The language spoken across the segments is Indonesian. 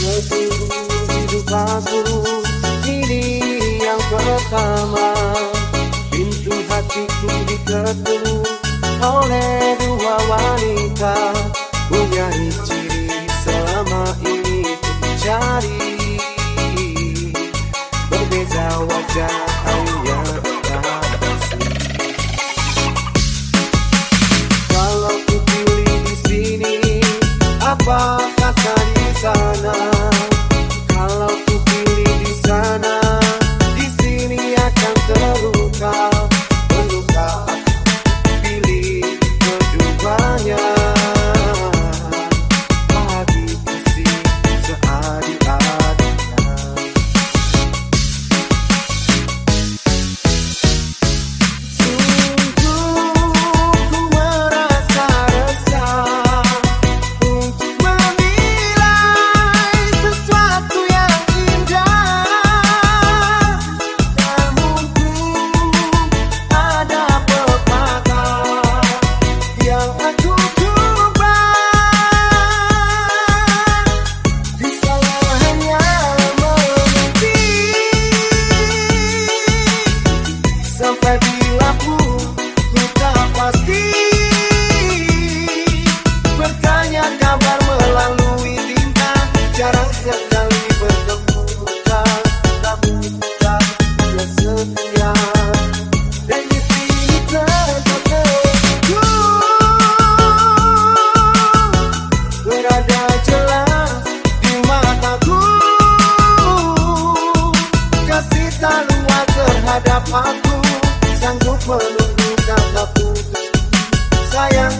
Seluruh hidup aku Ini yang pertama Pintu hatiku diketuk Oleh dua wanita Punya ciri selama ini ku cari Berbeza wajah hanya Kalau ku pilih di sini Apa kata di sana pasti Bertanya kabar melalui bintang Jarang sekali bertemu muka Tapi tak setia Berada jelas di mataku. Kasih tak luar terhadap aku. Sanggup menunggu fire.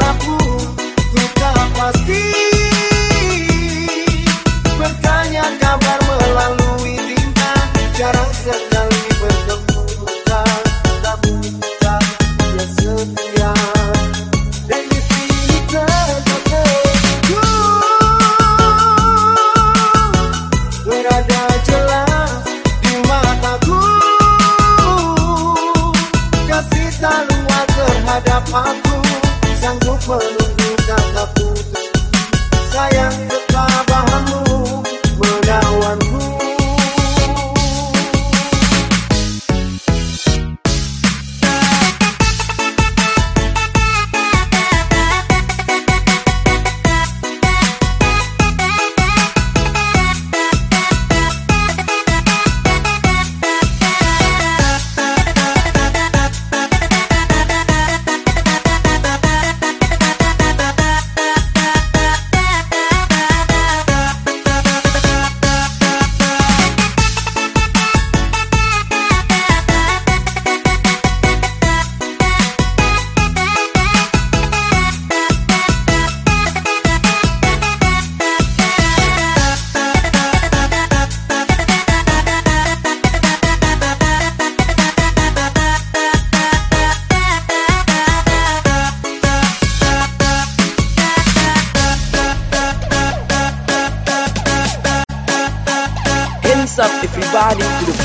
gelapmu Ku pasti Bertanya kabar melalui tinta. Jarang sekali bertemu kita Tapi kita ya setia. Dan di sini tertentu Berada jelas di mataku. Kasih taluan terhadap aku.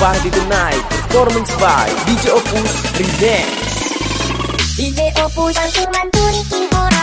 Friday tonight. Performance by DJ Opus Revenge. DJ Opus, aku mantunikin orang.